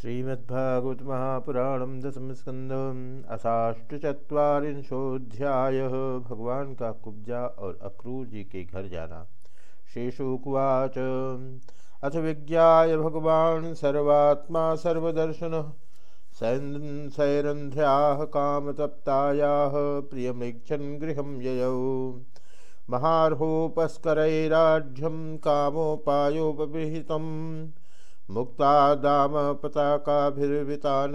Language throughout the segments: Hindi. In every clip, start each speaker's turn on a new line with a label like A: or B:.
A: श्रीमद्भागवत महापुराणम दसम स्कंद अष्टचत्वारिंशोध्याय भगवान का कुब्जा और अक्रूर जी के घर जाना। शेषुकुवाच, अथ विज्ञा भगवान सर्वात्मा सर्वदर्शन। सैरंध्या कामतप्ताया प्रियमृक्षन गृह ययौ। महार्होपस्करैराढ्यम कामोपायोपबृहितम् मुक्ता दाम पताकाभिर्वितान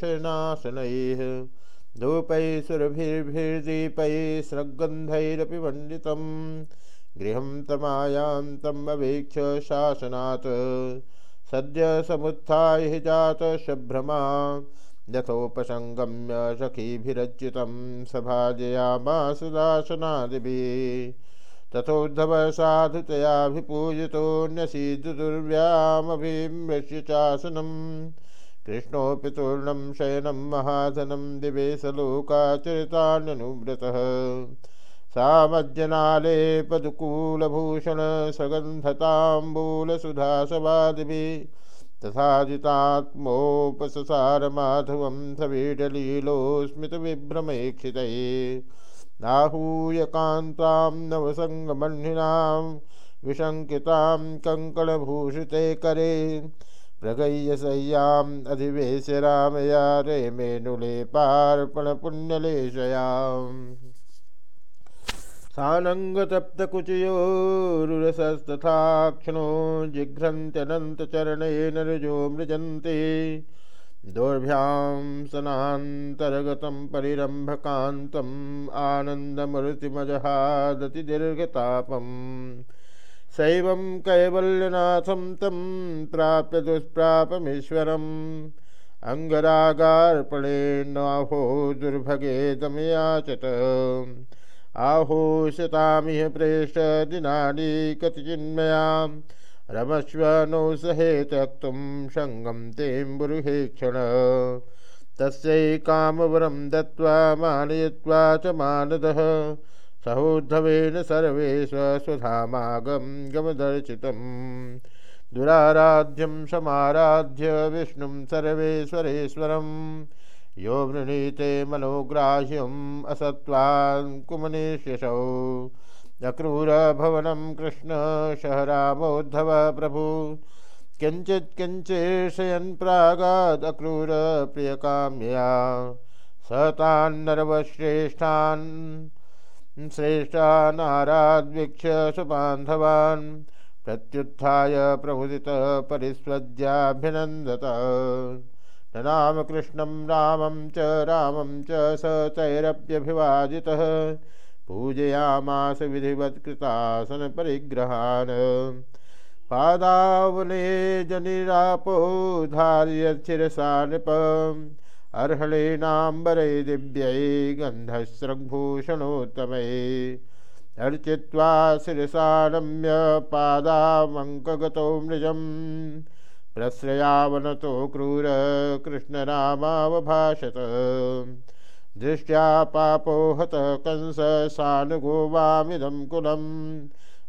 A: शयनाशनैः धूपैः सुरभिर्भिर्दीपैः स्रग्गन्धैरपि मण्डितं गृहं तमायां तम् अवेक्ष शासनात्। सद्य समुत्थाय जातशभ्रमा यथोपसङ्गम्य सखीभिरच्युतं सभाजयामास दासनादिभिः। तथोद्धव साधुतयाभिपूजितोऽन्यसीदुर्व्यामभिमृश्य चासनं कृष्णोऽपि तूर्णं शयनं महाधनं दिवेशलोकाचरितान्यनुव्रतः सामज्जनालेपदुकूलभूषण सगन्धताम्बूलसुधासवादिभिः तथाजितात्मोपससारमाधवं सवीडलीलोस्मितविभ्रमेक्षितये आहूय कान्तां नवसङ्गमह्निनां विशङ्कितां कङ्कणभूषिते करे प्रगय्यशय्याम् अधिवेश्य रामया रेमेनुलेपार्पणपुण्यलेशयाम् सानङ्गतप्तकुचयोरुरसस्तथाक्षणो जिघ्रन्त्यनन्तचरणेन ऋजो मृजन्ते। दोर्भ्यां सनान्तर्गतं परिरम्भकान्तम् आनन्दमृतिमजहादतिदीर्घतापम् शैवं कैवल्यनाथं तं प्राप्य दुष्प्रापमीश्वरम् अङ्गरागार्पणेनाहो दुर्भगे दमयाचत। आहोषतामिह प्रेष्ठदिनानि कतिचिन्मयाम् रमस्व नो सहे त्यक्तुं सङ्गं तेम्बुरुहे क्षण तस्यै कामवरं दत्त्वा, मानयित्वा च मानदः। सहोद्धवेन सर्वे स्वधामागं गमदर्शितं दुराराध्यं समाराध्य विष्णुं सर्वेश्वरेश्वरं यो वृणीते मनोग्राह्यम् असत्त्वान् कुमनेश्यसौ अक्रूरभवनं कृष्ण शहरामोद्धव प्रभु। किञ्चित् किञ्चेषयन् प्रागादक्रूरप्रियकाम्यया स तान्नरवश्रेष्ठान् श्रेष्ठानाराद्वीक्ष्य सुबान्धवान्। प्रत्युत्थाय प्रमुदितः परिस्वज्याभ्यनन्दत नाम कृष्णं, रामं च रामं च, स तैरप्यभिवादितः पूजयामास विधिवत्कृतासन परिग्रहान्। पादावने जनिरापो धार्यशिरसा नृप। अर्हणेनाम्बरे दिव्यै गन्धस्रग्भूषणोत्तमै अर्चित्वा शिरसानम्य पादामङ्कगतो मृजम्। प्रश्रयावनतो क्रूर कृष्णरामावभाषत। दृष्ट्या पापो हत कंस सानुगोवामिदं कुलं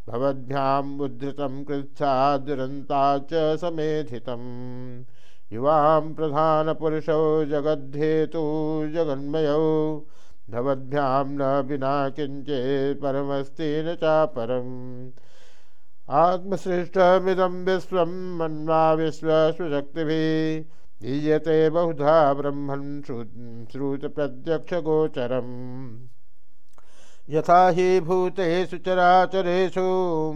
A: भवद्भ्याम् उद्धृतं कृच्छा दुरन्ता च समेधितम्। युवां प्रधानपुरुषौ जगद्धेतु जगन्मयौ। भवद्भ्यां न विना किञ्चित् परमस्ति न चापरम्। आत्मसृष्टमिदं विश्वं, मन्वा विश्वस्वशक्तिभिः दीयते बहुधा ब्रह्मन् श्रुतप्रत्यक्षगोचरम्। यथा हि भूतेषु चराचरेषु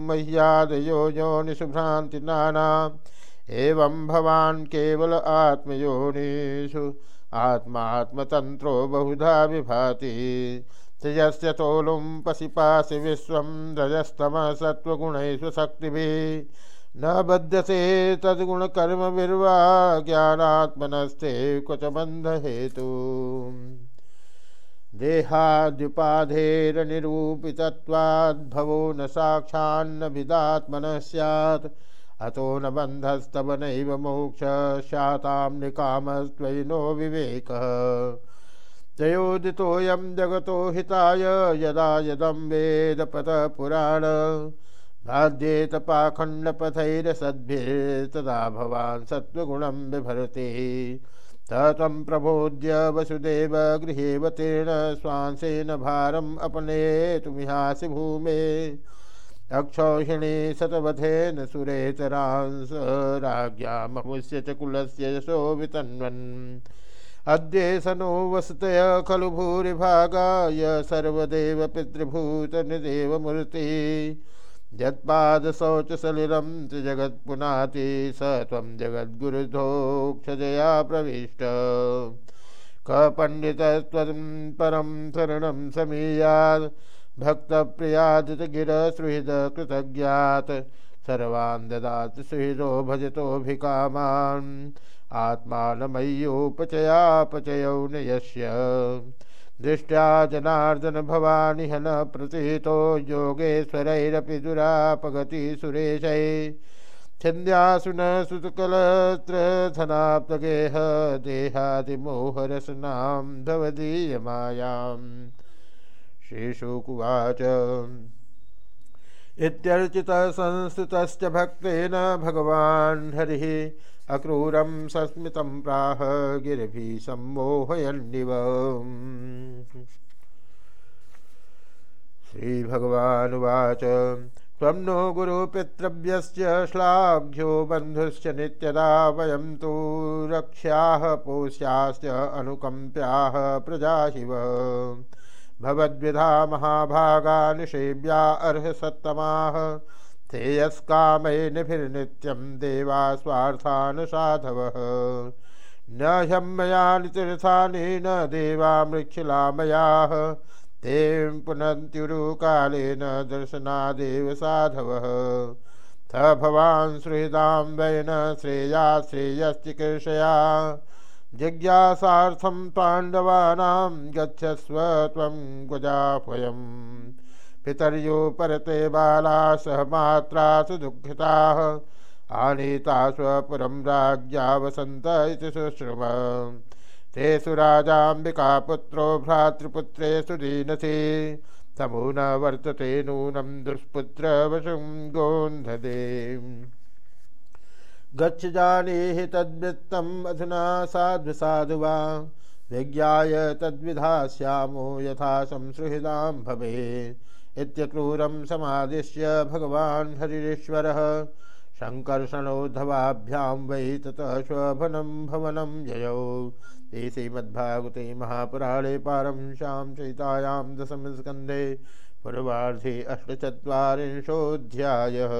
A: मह्यादयो योनिषु भ्रान्तिनाना एवं भवान् केवल आत्मयोनिषु। आत्मात्मतन्त्रो बहुधा विभाति। त्रिजस्य तोलुं पशिपासि विश्वं रजस्तमः सत्त्वगुणैषु शक्तिभिः। न बध्यसे तद्गुणकर्मविर्वा ज्ञानात्मनस्ते क्वच बन्धहेतु देहाद्युपाधेरनिरूपितत्वाद्भवो न साक्षान्न विदात्मनः स्यात्। अतो न बन्धस्तव नैव मोक्ष स्यातां निकामस्त्वयि नो विवेकः। जयोदितोऽयं जगतो हिताय यदा यदं वेदपतः बाध्येत पाखण्डपथैरसद्भिस्तदा भवान् सत्त्वगुणं बिभरति तं प्रबोध्य वसुदेव गृहेवतेन स्वांसेन भारम् अपनेतुमिहासि भूमे। अक्षौहिणी शतवधेन सुरेतरांस राज्ञाममुष्य च कुलस्य यशो वितन्वन्। सनो वसतय खलु भूरिभागाय सर्वदेव पितृभूतनिदेवमूर्ति यत्पादशौचसलिलं च जगत्पुनाति स त्वं जगद्गुरुधोक्षजया प्रविष्ट। कपण्डितत्वं परं शरणं समीयात् भक्तप्रियादितगिरसुहृद कृतज्ञात्। सर्वान् ददाति सुहृदो भजतोऽभिकामान्। आत्मानमय्योपचयापचयौ न यस्य। दृष्ट्या जनार्दन भवानि हन प्रतीतो योगेश्वरैरपि दुरापगति सुरेशै। छन्द्यासु न सुतकलत्रधनाप्तगेह देहादिमोहरसनां भवदीयमायाम् श्रीशुकुवाच। इत्यर्चितः संस्तुतश्च भक्तेन भगवान् हरिः अक्रूरं सस्मितं प्राह गिरिभिः सम्मोहयन्निव श्रीभगवानुवाच, त्वं नो गुरुपितृव्यस्य श्लाघ्यो बन्धुश्च नित्यदा वयं तु रक्ष्याः पोष्याश्च प्रजा शिव भवद्विधा महाभागा निषेव्या अर्हसत्तमाः तेयस्कामैर्निभिर्नित्यं देवा स्वार्थान् साधवः। न ह्यम्मयानि तीर्थानि न देवा मृक्षिलामयाः। ते पुनन्त्युरुकालेन दर्शनादेव साधवः। थ भवान् सुहृदां वै न श्रेया श्रेयश्चिकीर्षया जिज्ञासार्थं पाण्डवानां गच्छस्व त्वं गुजाह्वयम् पितर्यो परते बाला सह मात्रा सुदुःखिताः। आनीता स्वपुरं राज्ञा वसन्त इति शुश्रुम तेषु राजाम्बिकापुत्रो भ्रातृपुत्रेषु दीनसि। तमु न वर्तते नूनं दुष्पुत्रवशुं गोन्धदे। गच्छ जानीहि तद्वृत्तम् अधुना साधु साधु वा विज्ञाय तद्विधास्यामो यथा संसुहृदां भवेत् इत्यक्रूरं समादिश्य भगवान् हरिश्वरः शङ्कर्षणोद्धवाभ्यां वै ततः श्वभनं भवनं ते श्रीमद्भागवते महापुराणे पारंशां चयितायां दशमस्कन्धे पूर्वार्धे अष्टचत्वारिंशोऽध्यायः।